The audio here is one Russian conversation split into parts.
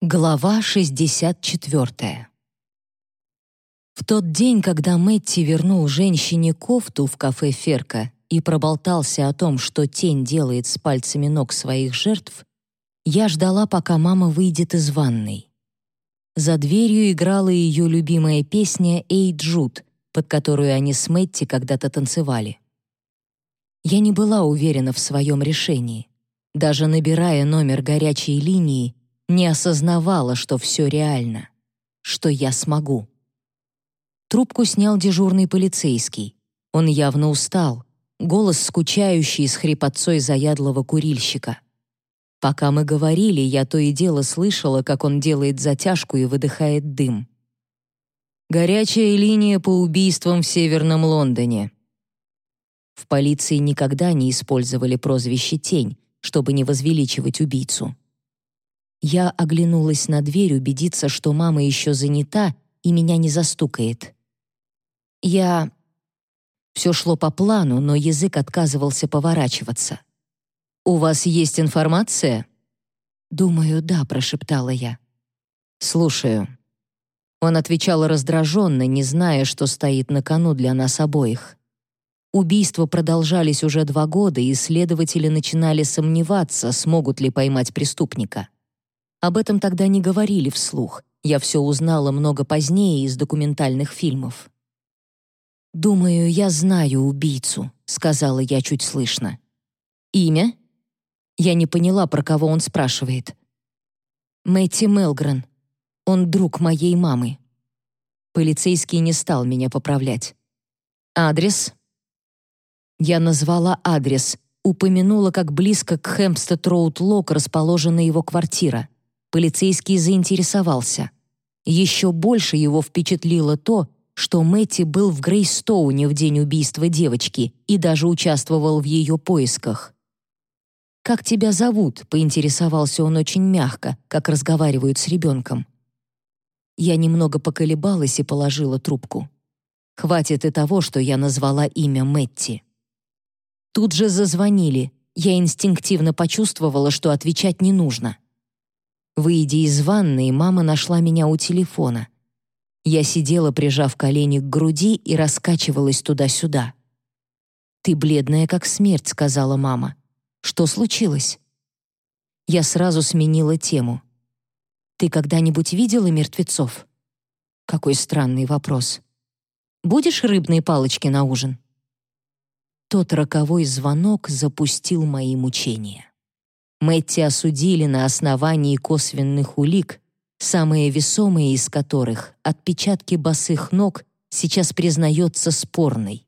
Глава 64 В тот день, когда Мэтти вернул женщине кофту в кафе «Ферка» и проболтался о том, что тень делает с пальцами ног своих жертв, я ждала, пока мама выйдет из ванной. За дверью играла ее любимая песня «Эй, Джуд», под которую они с Мэтти когда-то танцевали. Я не была уверена в своем решении. Даже набирая номер горячей линии, не осознавала, что все реально, что я смогу. Трубку снял дежурный полицейский. Он явно устал, голос скучающий с хрипотцой заядлого курильщика. Пока мы говорили, я то и дело слышала, как он делает затяжку и выдыхает дым. «Горячая линия по убийствам в Северном Лондоне». В полиции никогда не использовали прозвище «Тень», чтобы не возвеличивать убийцу. Я оглянулась на дверь убедиться, что мама еще занята и меня не застукает. Я... Все шло по плану, но язык отказывался поворачиваться. «У вас есть информация?» «Думаю, да», — прошептала я. «Слушаю». Он отвечал раздраженно, не зная, что стоит на кону для нас обоих. Убийства продолжались уже два года, и следователи начинали сомневаться, смогут ли поймать преступника. Об этом тогда не говорили вслух. Я все узнала много позднее из документальных фильмов. «Думаю, я знаю убийцу», — сказала я чуть слышно. «Имя?» Я не поняла, про кого он спрашивает. «Мэтти Мелгрен. Он друг моей мамы». Полицейский не стал меня поправлять. «Адрес?» Я назвала адрес, упомянула, как близко к Хэмпстед-Роуд-Лок расположена его квартира. Полицейский заинтересовался. Еще больше его впечатлило то, что Мэтти был в Грейстоуне в день убийства девочки и даже участвовал в ее поисках. «Как тебя зовут?» — поинтересовался он очень мягко, как разговаривают с ребенком. Я немного поколебалась и положила трубку. Хватит и того, что я назвала имя Мэтти. Тут же зазвонили. Я инстинктивно почувствовала, что отвечать не нужно. Выйдя из ванной, мама нашла меня у телефона. Я сидела, прижав колени к груди и раскачивалась туда-сюда. «Ты бледная, как смерть», — сказала мама. «Что случилось?» Я сразу сменила тему. «Ты когда-нибудь видела мертвецов?» Какой странный вопрос. «Будешь рыбные палочки на ужин?» Тот роковой звонок запустил мои мучения. Мэтти осудили на основании косвенных улик, самые весомые из которых — отпечатки босых ног — сейчас признается спорной.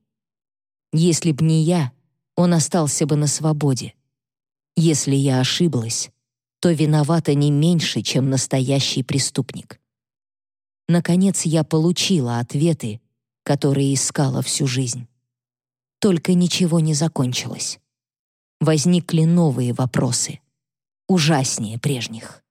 Если б не я, он остался бы на свободе. Если я ошиблась, то виновата не меньше, чем настоящий преступник. Наконец я получила ответы, которые искала всю жизнь. Только ничего не закончилось возникли новые вопросы, ужаснее прежних.